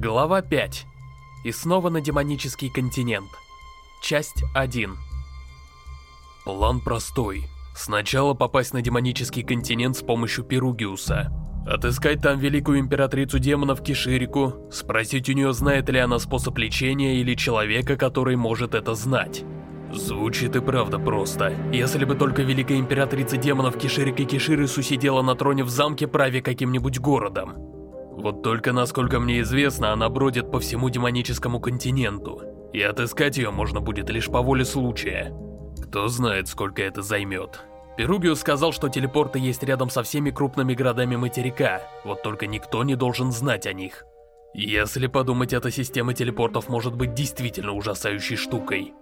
Глава 5. И снова на демонический континент. Часть 1. План простой. Сначала попасть на демонический континент с помощью Перугиуса. Отыскать там великую императрицу демонов Киширику, спросить у нее, знает ли она способ лечения или человека, который может это знать. Звучит и правда просто. Если бы только великая императрица демонов Киширика Киширису сидела на троне в замке, праве каким-нибудь городом. Вот только, насколько мне известно, она бродит по всему демоническому континенту, и отыскать ее можно будет лишь по воле случая. Кто знает, сколько это займет. Перугиус сказал, что телепорты есть рядом со всеми крупными городами материка, вот только никто не должен знать о них. Если подумать, эта система телепортов может быть действительно ужасающей штукой.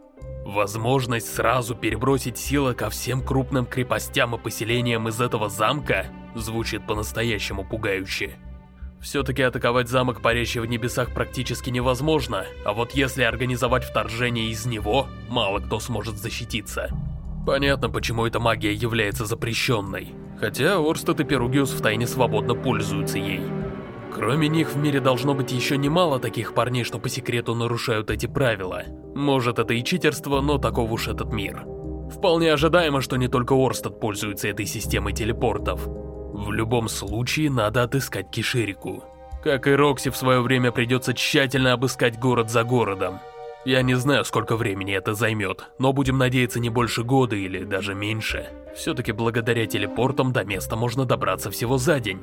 Возможность сразу перебросить силы ко всем крупным крепостям и поселениям из этого замка звучит по-настоящему пугающе. Все-таки атаковать замок, парящий в небесах, практически невозможно, а вот если организовать вторжение из него, мало кто сможет защититься. Понятно, почему эта магия является запрещенной. Хотя Орстед и Перугиус втайне свободно пользуются ей. Кроме них в мире должно быть еще немало таких парней, что по секрету нарушают эти правила. Может это и читерство, но таков уж этот мир. Вполне ожидаемо, что не только Орстед пользуется этой системой телепортов. В любом случае надо отыскать Киширику. Как и Рокси в свое время придется тщательно обыскать город за городом. Я не знаю, сколько времени это займет, но будем надеяться не больше года или даже меньше. Все-таки благодаря телепортам до места можно добраться всего за день.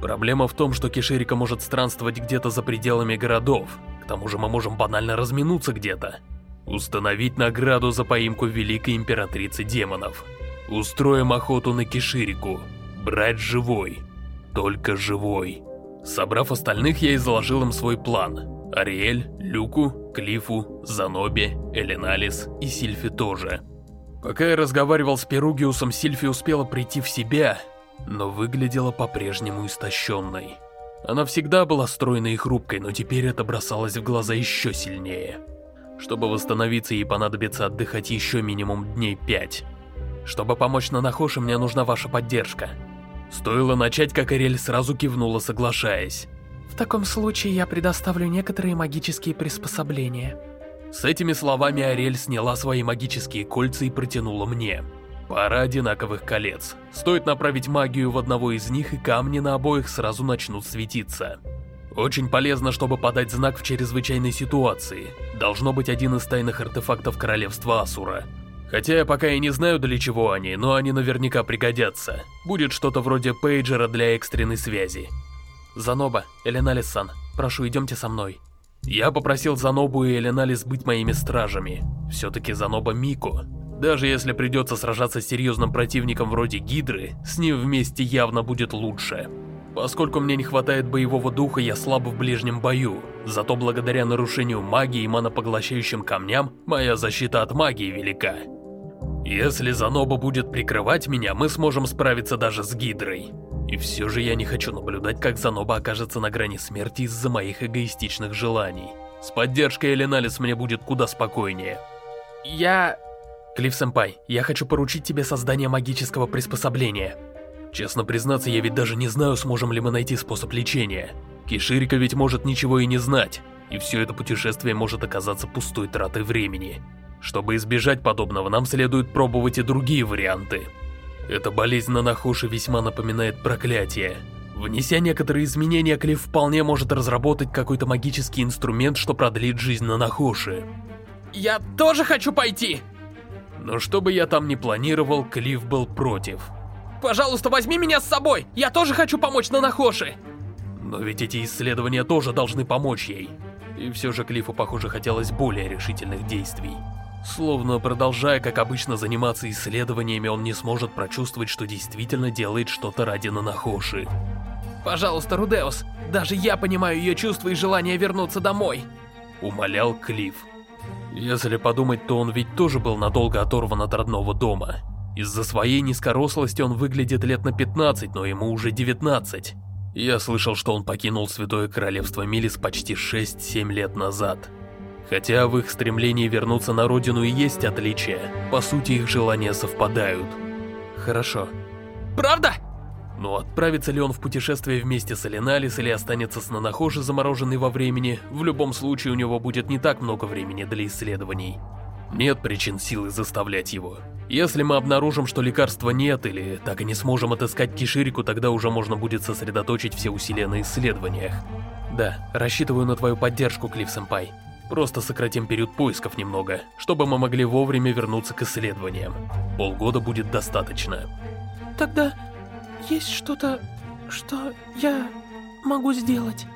Проблема в том, что Киширика может странствовать где-то за пределами городов. К тому же мы можем банально разминуться где-то. Установить награду за поимку Великой Императрицы Демонов. Устроим охоту на Киширику. Брать живой. Только живой. Собрав остальных, я изложил им свой план. Ариэль, Люку, Клифу, Занобе, Элиналис и Сильфи тоже. Пока я разговаривал с Перугиусом, Сильфи успела прийти в себя, но выглядела по-прежнему истощенной. Она всегда была стройной и хрупкой, но теперь это бросалось в глаза еще сильнее. Чтобы восстановиться, ей понадобится отдыхать еще минимум дней пять. Чтобы помочь Нанахоши, мне нужна ваша поддержка. Стоило начать, как Ариэль сразу кивнула, соглашаясь. В таком случае я предоставлю некоторые магические приспособления. С этими словами Ариэль сняла свои магические кольца и протянула мне. Пара одинаковых колец. Стоит направить магию в одного из них, и камни на обоих сразу начнут светиться. Очень полезно, чтобы подать знак в чрезвычайной ситуации. Должно быть один из тайных артефактов Королевства Асура. Хотя я пока и не знаю, для чего они, но они наверняка пригодятся. Будет что-то вроде пейджера для экстренной связи. Заноба, Эленалис-сан, прошу, идемте со мной. Я попросил Занобу и Эленалис быть моими стражами. Все-таки Заноба Мико. Даже если придется сражаться с серьезным противником вроде Гидры, с ним вместе явно будет лучше. Поскольку мне не хватает боевого духа, я слаб в ближнем бою. Зато благодаря нарушению магии и манопоглощающим камням, моя защита от магии велика. Если Заноба будет прикрывать меня, мы сможем справиться даже с Гидрой. И все же я не хочу наблюдать, как Заноба окажется на грани смерти из-за моих эгоистичных желаний. С поддержкой Эленалис мне будет куда спокойнее. Я... Клифф-сэмпай, я хочу поручить тебе создание магического приспособления. Честно признаться, я ведь даже не знаю, сможем ли мы найти способ лечения. Киширика ведь может ничего и не знать, и все это путешествие может оказаться пустой тратой времени. Чтобы избежать подобного, нам следует пробовать и другие варианты. Эта болезнь на Нахоши весьма напоминает проклятие. Внеся некоторые изменения, Клифф вполне может разработать какой-то магический инструмент, что продлит жизнь на Нахоши. Я тоже хочу пойти! Но что бы я там ни планировал, Клифф был против. Пожалуйста, возьми меня с собой! Я тоже хочу помочь Нанахоши! Но ведь эти исследования тоже должны помочь ей. И все же Клиффу, похоже, хотелось более решительных действий. Словно продолжая, как обычно, заниматься исследованиями, он не сможет прочувствовать, что действительно делает что-то ради Нанахоши. «Пожалуйста, Рудеус, даже я понимаю ее чувства и желание вернуться домой!» Умолял Клифф. Если подумать, то он ведь тоже был надолго оторван от родного дома. Из-за своей низкорослости он выглядит лет на 15, но ему уже 19. Я слышал, что он покинул Святое Королевство Милис почти 6-7 лет назад. Хотя в их стремлении вернуться на родину и есть отличия, по сути их желания совпадают. Хорошо. Правда? Но отправится ли он в путешествие вместе с Эленалис или останется с Нанахоши, замороженный во времени, в любом случае у него будет не так много времени для исследований. Нет причин силы заставлять его. Если мы обнаружим, что лекарства нет, или так и не сможем отыскать Киширику, тогда уже можно будет сосредоточить все усилия на исследованиях. Да, рассчитываю на твою поддержку, Клифф-сэмпай. Просто сократим период поисков немного, чтобы мы могли вовремя вернуться к исследованиям. Полгода будет достаточно. Тогда есть что-то, что я могу сделать?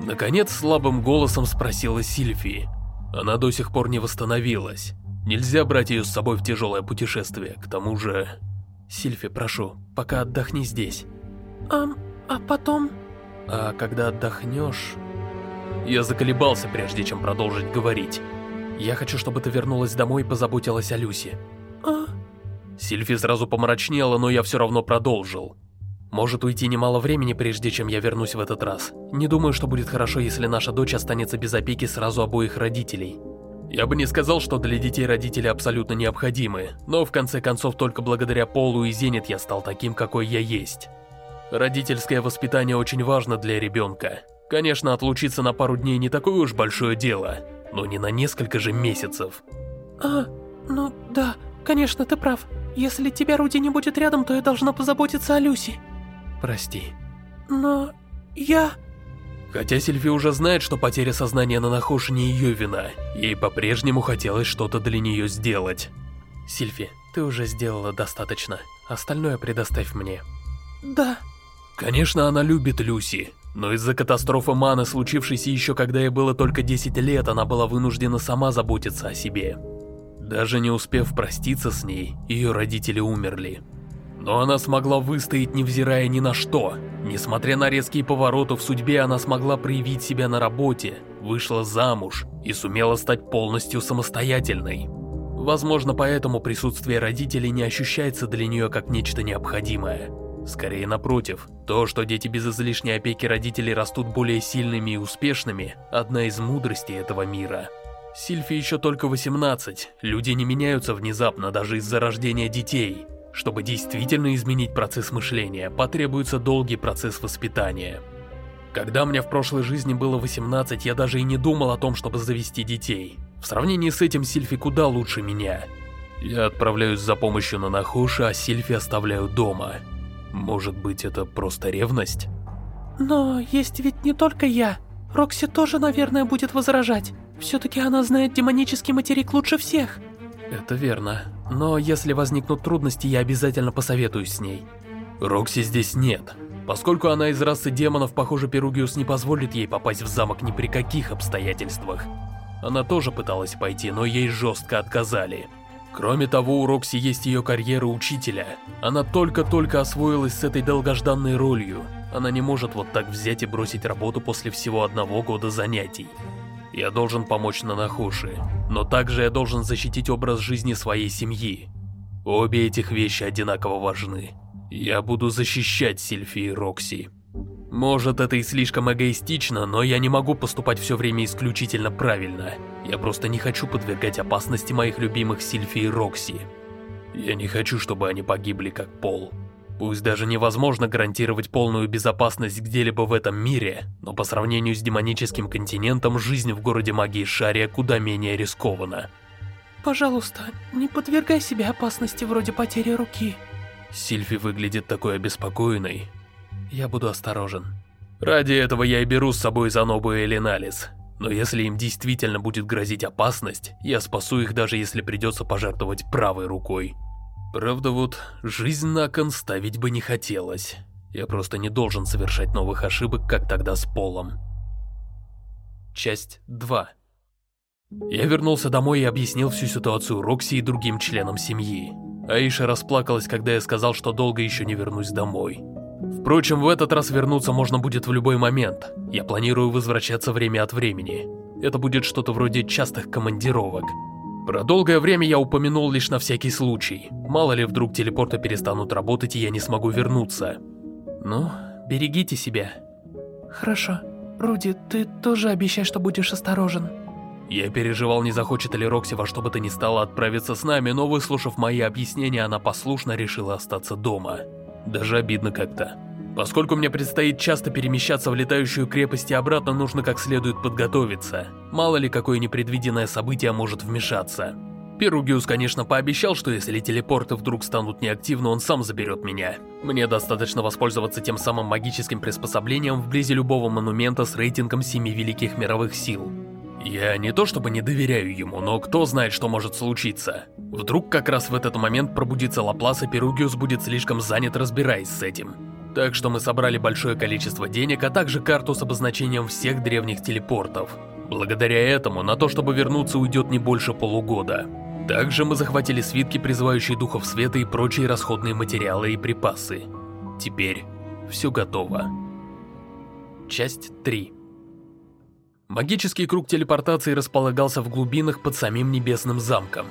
Наконец слабым голосом спросила Сильфи. Она до сих пор не восстановилась. Нельзя брать ее с собой в тяжелое путешествие, к тому же... Сильфи, прошу, пока отдохни здесь. А, а потом... А когда отдохнешь... Я заколебался, прежде чем продолжить говорить. Я хочу, чтобы ты вернулась домой и позаботилась о Люсе. А... Сильфи сразу помрачнела, но я все равно продолжил. Может уйти немало времени, прежде чем я вернусь в этот раз. Не думаю, что будет хорошо, если наша дочь останется без опеки сразу обоих родителей. Я бы не сказал, что для детей родители абсолютно необходимы, но в конце концов только благодаря Полу и Зенит я стал таким, какой я есть. Родительское воспитание очень важно для ребенка. Конечно, отлучиться на пару дней не такое уж большое дело, но не на несколько же месяцев. А, ну да, конечно, ты прав. Если тебя Руди не будет рядом, то я должна позаботиться о Люси. Прости. Но я... Хотя Сильви уже знает, что потеря сознания на Нахош не ее вина, ей по-прежнему хотелось что-то для нее сделать. Сильфи, ты уже сделала достаточно. Остальное предоставь мне. Да. Конечно, она любит Люси, но из-за катастрофы Маны, случившейся еще когда ей было только 10 лет, она была вынуждена сама заботиться о себе. Даже не успев проститься с ней, ее родители умерли. Но она смогла выстоять, невзирая ни на что. Несмотря на резкие повороты в судьбе, она смогла проявить себя на работе, вышла замуж и сумела стать полностью самостоятельной. Возможно, поэтому присутствие родителей не ощущается для нее как нечто необходимое. Скорее напротив, то, что дети без излишней опеки родителей растут более сильными и успешными, одна из мудростей этого мира. Сильфи еще только 18, люди не меняются внезапно даже из-за рождения детей. Чтобы действительно изменить процесс мышления, потребуется долгий процесс воспитания. Когда мне в прошлой жизни было 18, я даже и не думал о том, чтобы завести детей. В сравнении с этим Сильфи куда лучше меня. Я отправляюсь за помощью на Нахуши, а Сильфи оставляю дома. Может быть, это просто ревность? Но есть ведь не только я. Рокси тоже, наверное, будет возражать. Все-таки она знает демонический материк лучше всех. Это верно. Но если возникнут трудности, я обязательно посоветуюсь с ней. Рокси здесь нет. Поскольку она из расы демонов, похоже, Перугиус не позволит ей попасть в замок ни при каких обстоятельствах. Она тоже пыталась пойти, но ей жестко отказали. Кроме того, у Рокси есть ее карьера учителя. Она только-только освоилась с этой долгожданной ролью. Она не может вот так взять и бросить работу после всего одного года занятий. Я должен помочь Нанахуши, но также я должен защитить образ жизни своей семьи. Обе этих вещи одинаково важны. Я буду защищать Сильфи и Рокси. Может, это и слишком эгоистично, но я не могу поступать все время исключительно правильно. Я просто не хочу подвергать опасности моих любимых Сильфи и Рокси. Я не хочу, чтобы они погибли как Пол. Пусть даже невозможно гарантировать полную безопасность где-либо в этом мире, но по сравнению с демоническим континентом, жизнь в городе магии Шария куда менее рискована. Пожалуйста, не подвергай себя опасности вроде потери руки. Сильфи выглядит такой обеспокоенной. Я буду осторожен. Ради этого я и беру с собой Занобу и Леналис. Но если им действительно будет грозить опасность, я спасу их даже если придется пожертвовать правой рукой. Правда вот, жизнь на кон ставить бы не хотелось. Я просто не должен совершать новых ошибок, как тогда с Полом. Часть 2 Я вернулся домой и объяснил всю ситуацию Рокси и другим членам семьи. Аиша расплакалась, когда я сказал, что долго еще не вернусь домой. Впрочем, в этот раз вернуться можно будет в любой момент. Я планирую возвращаться время от времени. Это будет что-то вроде частых командировок. Про долгое время я упомянул лишь на всякий случай. Мало ли вдруг телепорты перестанут работать и я не смогу вернуться. Ну, берегите себя. Хорошо. Руди, ты тоже обещай, что будешь осторожен. Я переживал, не захочет ли Рокси во что бы то ни стало отправиться с нами, но выслушав мои объяснения, она послушно решила остаться дома. Даже обидно как-то. Поскольку мне предстоит часто перемещаться в летающую крепость и обратно, нужно как следует подготовиться. Мало ли, какое непредвиденное событие может вмешаться. Перугиус, конечно, пообещал, что если телепорты вдруг станут неактивны, он сам заберет меня. Мне достаточно воспользоваться тем самым магическим приспособлением вблизи любого монумента с рейтингом семи великих мировых сил. Я не то чтобы не доверяю ему, но кто знает, что может случиться. Вдруг как раз в этот момент пробудится Лаплас, и Перугиус будет слишком занят, разбираясь с этим. Так что мы собрали большое количество денег, а также карту с обозначением всех древних телепортов. Благодаря этому на то, чтобы вернуться, уйдет не больше полугода. Также мы захватили свитки, призывающие духов света и прочие расходные материалы и припасы. Теперь все готово. Часть 3 Магический круг телепортации располагался в глубинах под самим Небесным замком.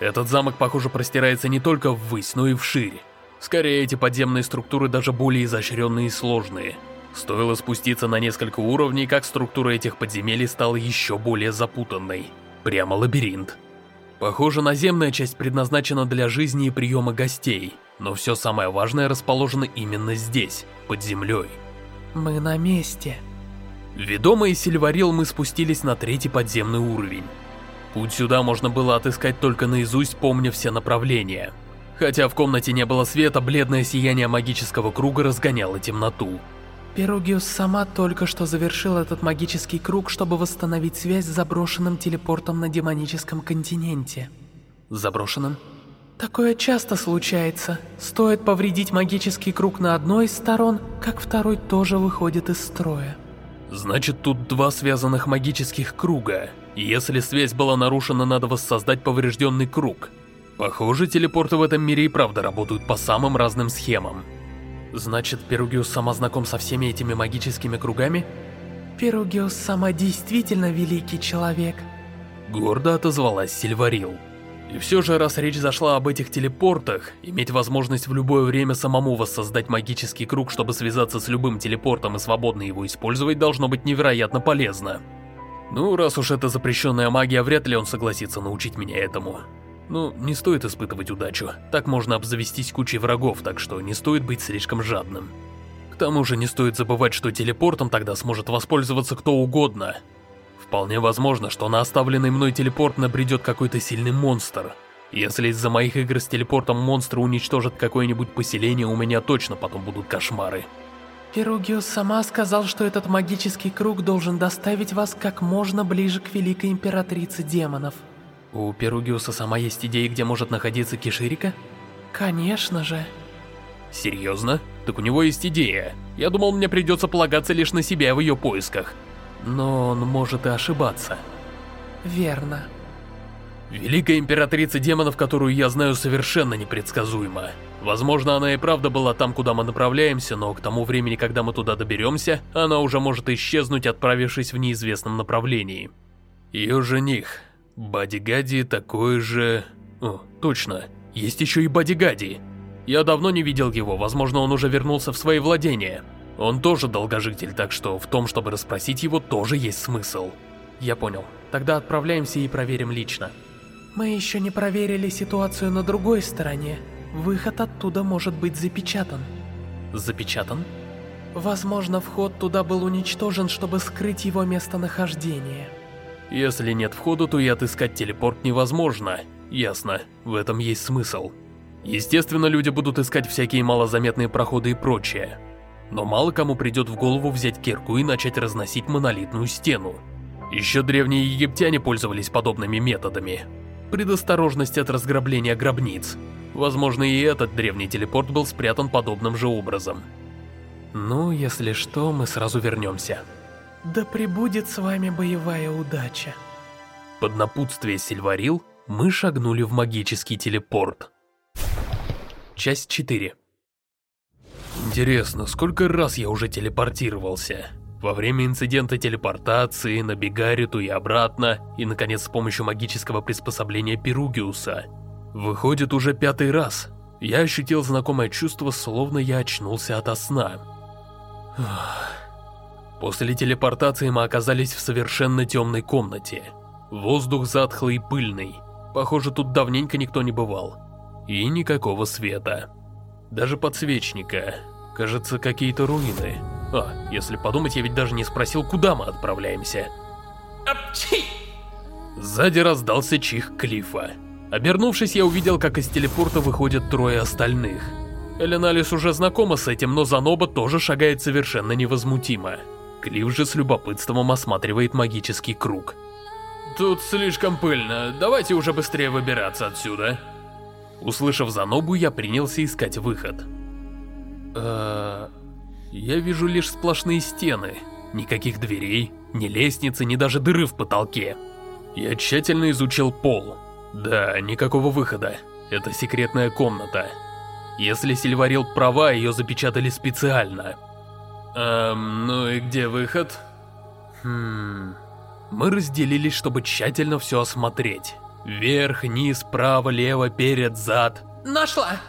Этот замок, похоже, простирается не только ввысь, но и вширь. Скорее, эти подземные структуры даже более изощренные и сложные. Стоило спуститься на несколько уровней, как структура этих подземелий стала еще более запутанной. Прямо лабиринт. Похоже, наземная часть предназначена для жизни и приема гостей, но все самое важное расположено именно здесь, под землей. Мы на месте. Ведомые Сильварил мы спустились на третий подземный уровень. Путь сюда можно было отыскать только наизусть, помня все направления. Хотя в комнате не было света, бледное сияние магического круга разгоняло темноту. Перугиус сама только что завершил этот магический круг, чтобы восстановить связь с заброшенным телепортом на демоническом континенте. Заброшенным? Такое часто случается. Стоит повредить магический круг на одной из сторон, как второй тоже выходит из строя. Значит, тут два связанных магических круга. Если связь была нарушена, надо воссоздать поврежденный круг. Похоже, телепорты в этом мире и правда работают по самым разным схемам. Значит, Перугиус сама знаком со всеми этими магическими кругами? Перугиус сама действительно великий человек. Гордо отозвалась Сильварил. И все же, раз речь зашла об этих телепортах, иметь возможность в любое время самому воссоздать магический круг, чтобы связаться с любым телепортом и свободно его использовать, должно быть невероятно полезно. Ну, раз уж это запрещенная магия, вряд ли он согласится научить меня этому. Ну, не стоит испытывать удачу, так можно обзавестись кучей врагов, так что не стоит быть слишком жадным. К тому же не стоит забывать, что телепортом тогда сможет воспользоваться кто угодно, Вполне возможно, что на оставленный мной телепорт набредет какой-то сильный монстр. Если из-за моих игр с телепортом монстры уничтожат какое-нибудь поселение, у меня точно потом будут кошмары. Перугиус сама сказал, что этот магический круг должен доставить вас как можно ближе к Великой Императрице Демонов. У Перугиуса сама есть идеи, где может находиться Киширика? Конечно же. Серьезно? Так у него есть идея. Я думал, мне придется полагаться лишь на себя в ее поисках. Но он может и ошибаться. Верно. Великая императрица демонов, которую я знаю, совершенно непредсказуема. Возможно, она и правда была там, куда мы направляемся, но к тому времени, когда мы туда доберемся, она уже может исчезнуть, отправившись в неизвестном направлении. Ее жених, Бадигади, такой же... О, точно, есть еще и Бадигади. Я давно не видел его, возможно, он уже вернулся в свои владения. Он тоже долгожитель, так что в том, чтобы расспросить его, тоже есть смысл. Я понял. Тогда отправляемся и проверим лично. Мы еще не проверили ситуацию на другой стороне. Выход оттуда может быть запечатан. Запечатан? Возможно, вход туда был уничтожен, чтобы скрыть его местонахождение. Если нет входа, то и отыскать телепорт невозможно. Ясно, в этом есть смысл. Естественно, люди будут искать всякие малозаметные проходы и прочее. Но мало кому придет в голову взять кирку и начать разносить монолитную стену. Еще древние египтяне пользовались подобными методами. Предосторожность от разграбления гробниц. Возможно, и этот древний телепорт был спрятан подобным же образом. Ну, если что, мы сразу вернемся. Да пребудет с вами боевая удача. Под напутствие Сильварил мы шагнули в магический телепорт. Часть 4 Интересно, сколько раз я уже телепортировался? Во время инцидента телепортации, на Бегариту и обратно, и, наконец, с помощью магического приспособления Перугиуса. Выходит, уже пятый раз. Я ощутил знакомое чувство, словно я очнулся ото сна. После телепортации мы оказались в совершенно темной комнате. Воздух затхлый и пыльный. Похоже, тут давненько никто не бывал. И никакого света. Даже подсвечника. Кажется, какие-то руины. А, если подумать, я ведь даже не спросил, куда мы отправляемся. Апчи! Сзади раздался чих Клифа. Обернувшись, я увидел, как из телепорта выходят трое остальных. Эленалис уже знакома с этим, но Заноба тоже шагает совершенно невозмутимо. Клифф же с любопытством осматривает магический круг. «Тут слишком пыльно, давайте уже быстрее выбираться отсюда». Услышав Занобу, я принялся искать выход. Э я вижу лишь сплошные стены, никаких дверей, ни лестницы, ни даже дыры в потолке. Я тщательно изучил пол. Да, никакого выхода. Это секретная комната. Если Сильварил права, ее запечатали специально. Эм, ну и где выход? Хм... Мы разделились, чтобы тщательно все осмотреть. Вверх, низ, право, лево, перед, зад. Нашла!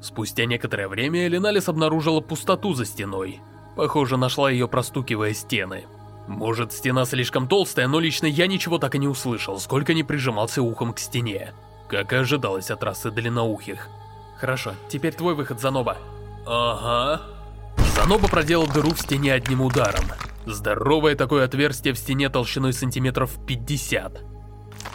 Спустя некоторое время Элиналис обнаружила пустоту за стеной. Похоже, нашла ее, простукивая стены. Может, стена слишком толстая, но лично я ничего так и не услышал, сколько не прижимался ухом к стене. Как и ожидалось от расы длинноухих. Хорошо, теперь твой выход, Заноба. Ага. Заноба проделал дыру в стене одним ударом. Здоровое такое отверстие в стене толщиной сантиметров 50.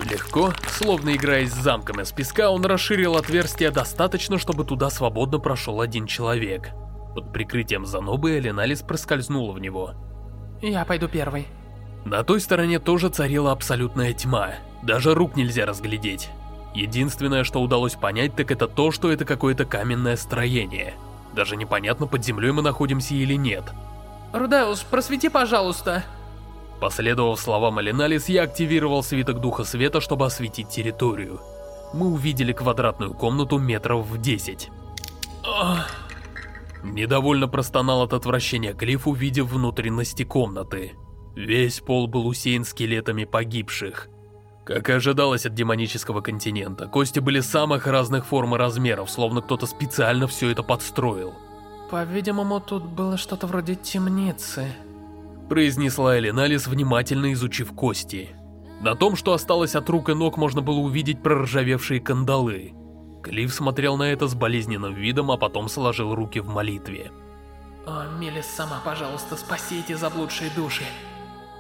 Легко, словно играясь с замком из песка, он расширил отверстие достаточно, чтобы туда свободно прошел один человек. Под прикрытием Занобы Эленалис проскользнула в него. «Я пойду первый». На той стороне тоже царила абсолютная тьма, даже рук нельзя разглядеть. Единственное, что удалось понять, так это то, что это какое-то каменное строение. Даже непонятно, под землей мы находимся или нет. «Рудеус, просвети, пожалуйста!» Последовав словам Алиналис, я активировал свиток Духа Света, чтобы осветить территорию. Мы увидели квадратную комнату метров в 10. Ах. Недовольно простонал от отвращения Клифф, увидев внутренности комнаты. Весь пол был усеян скелетами погибших. Как и ожидалось от демонического континента, кости были самых разных форм и размеров, словно кто-то специально все это подстроил. По-видимому, тут было что-то вроде темницы произнесла Элиналис, внимательно изучив кости. На том, что осталось от рук и ног, можно было увидеть проржавевшие кандалы. Клифф смотрел на это с болезненным видом, а потом сложил руки в молитве. «О, Мелис, сама, пожалуйста, спаси эти заблудшие души!»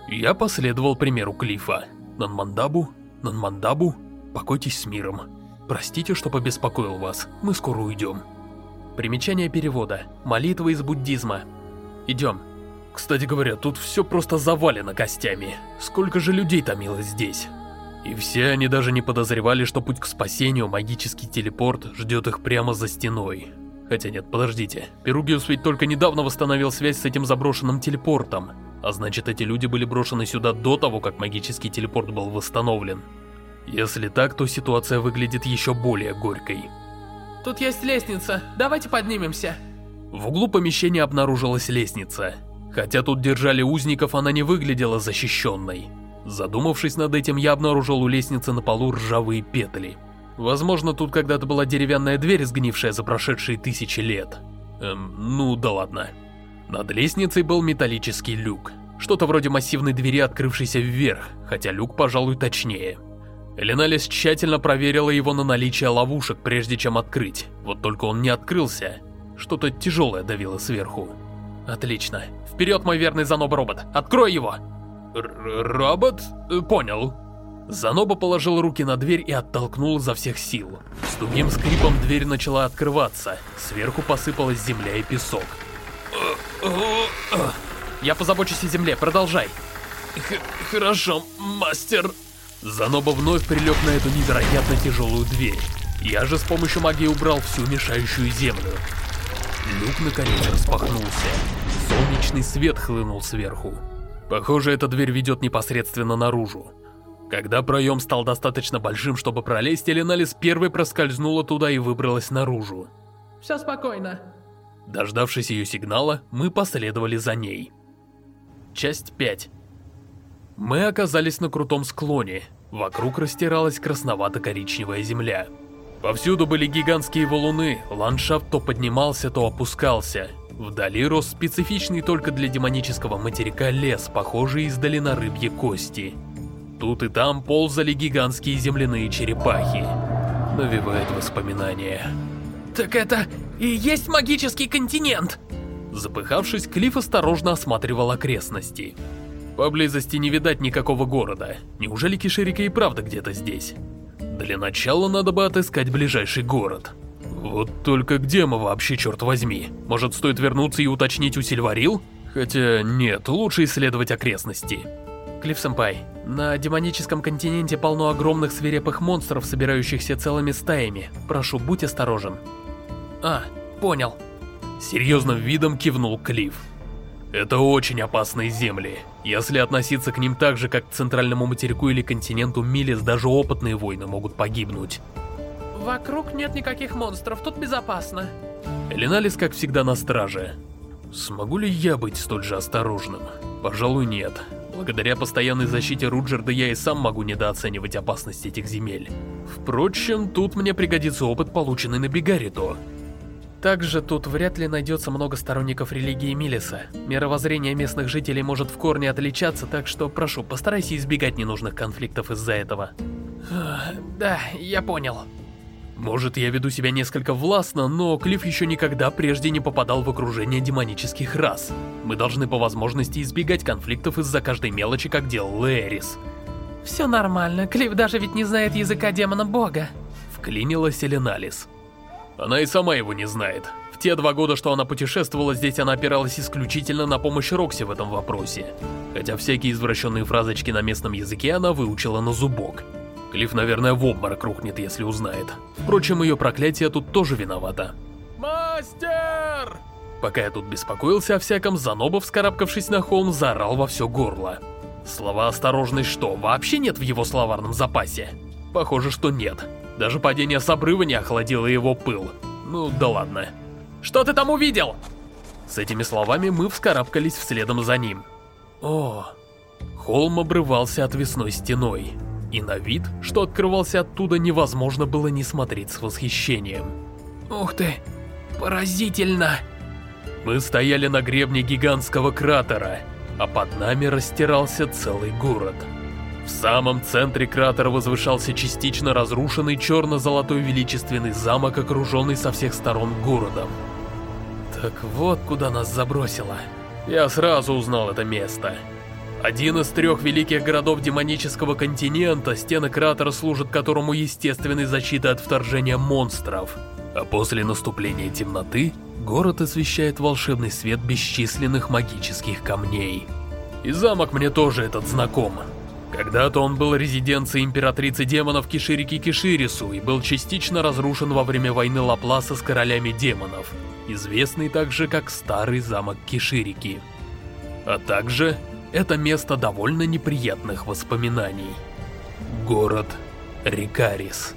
Я последовал примеру Клифа. Нанмандабу, Нанмандабу, покойтесь с миром. Простите, что побеспокоил вас, мы скоро уйдем. Примечание перевода. Молитва из буддизма. Идем. Кстати говоря, тут все просто завалено костями. Сколько же людей томилось здесь? И все они даже не подозревали, что путь к спасению, магический телепорт, ждет их прямо за стеной. Хотя нет, подождите. Перугиус ведь только недавно восстановил связь с этим заброшенным телепортом. А значит, эти люди были брошены сюда до того, как магический телепорт был восстановлен. Если так, то ситуация выглядит еще более горькой. Тут есть лестница, давайте поднимемся. В углу помещения обнаружилась лестница. Хотя тут держали узников, она не выглядела защищенной. Задумавшись над этим, я обнаружил у лестницы на полу ржавые петли. Возможно, тут когда-то была деревянная дверь, сгнившая за прошедшие тысячи лет. Эм, ну да ладно. Над лестницей был металлический люк. Что-то вроде массивной двери, открывшейся вверх, хотя люк, пожалуй, точнее. Эленалис тщательно проверила его на наличие ловушек, прежде чем открыть. Вот только он не открылся. Что-то тяжелое давило сверху. Отлично. Вперед, мой верный Заноба-робот! Открой его! Р робот? Э, понял. Заноба положил руки на дверь и оттолкнул изо всех сил. С тугим скрипом дверь начала открываться. Сверху посыпалась земля и песок. Я позабочусь о земле, продолжай. Х хорошо, мастер. Заноба вновь прилег на эту невероятно тяжелую дверь. Я же с помощью магии убрал всю мешающую землю. Люк наконец распахнулся. Солнечный свет хлынул сверху. Похоже, эта дверь ведет непосредственно наружу. Когда проем стал достаточно большим, чтобы пролезть, Эленалис первой проскользнула туда и выбралась наружу. Все спокойно. Дождавшись ее сигнала, мы последовали за ней. Часть 5 Мы оказались на крутом склоне. Вокруг растиралась красновато-коричневая земля. Повсюду были гигантские валуны, ландшафт то поднимался, то опускался. Вдали рос специфичный только для демонического материка лес, похожий издали на рыбьи кости. Тут и там ползали гигантские земляные черепахи. Навевает воспоминания. Так это и есть магический континент? Запыхавшись, Клифф осторожно осматривал окрестности. Поблизости не видать никакого города. Неужели Киширика и правда где-то здесь? Для начала надо бы отыскать ближайший город. Вот только где мы вообще, черт возьми? Может, стоит вернуться и уточнить у Сильварил? Хотя нет, лучше исследовать окрестности. Клифф-сэмпай, на демоническом континенте полно огромных свирепых монстров, собирающихся целыми стаями. Прошу, будь осторожен. А, понял. Серьезным видом кивнул Клифф. Это очень опасные земли. Если относиться к ним так же, как к центральному материку или континенту Милис, даже опытные воины могут погибнуть. Вокруг нет никаких монстров, тут безопасно. Элиналис, как всегда, на страже. Смогу ли я быть столь же осторожным? Пожалуй, нет. Благодаря постоянной защите Руджерда я и сам могу недооценивать опасность этих земель. Впрочем, тут мне пригодится опыт, полученный на Бегарито. Также тут вряд ли найдется много сторонников религии Милиса. Мировоззрение местных жителей может в корне отличаться, так что прошу, постарайся избегать ненужных конфликтов из-за этого. Да, я понял. Может, я веду себя несколько властно, но Клифф еще никогда прежде не попадал в окружение демонических рас. Мы должны по возможности избегать конфликтов из-за каждой мелочи, как делал Эрис. Все нормально, Клифф даже ведь не знает языка демона-бога. Вклинилась Эленалис. Она и сама его не знает. В те два года, что она путешествовала здесь, она опиралась исключительно на помощь Рокси в этом вопросе. Хотя всякие извращенные фразочки на местном языке она выучила на зубок. Клифф, наверное, в обморок рухнет, если узнает. Впрочем, ее проклятие тут тоже виновато. «Мастер!» Пока я тут беспокоился о всяком, Занобов, вскарабкавшись на холм, заорал во все горло. Слова «осторожность» что, вообще нет в его словарном запасе? Похоже, что нет. Даже падение с обрыва не охладило его пыл. Ну, да ладно. «Что ты там увидел?» С этими словами мы вскарабкались вследом за ним. О, холм обрывался отвесной стеной. И на вид, что открывался оттуда, невозможно было не смотреть с восхищением. Ух ты, поразительно! Мы стояли на гребне гигантского кратера, а под нами растирался целый город. В самом центре кратера возвышался частично разрушенный черно-золотой величественный замок, окруженный со всех сторон городом. Так вот куда нас забросило. Я сразу узнал это место. Один из трех великих городов демонического континента, стены кратера служат которому естественной защитой от вторжения монстров. А после наступления темноты, город освещает волшебный свет бесчисленных магических камней. И замок мне тоже этот знаком. Когда-то он был резиденцией императрицы демонов Киширики Киширису и был частично разрушен во время войны Лапласа с королями демонов, известный также как Старый замок Киширики. А также это место довольно неприятных воспоминаний. Город Рикарис.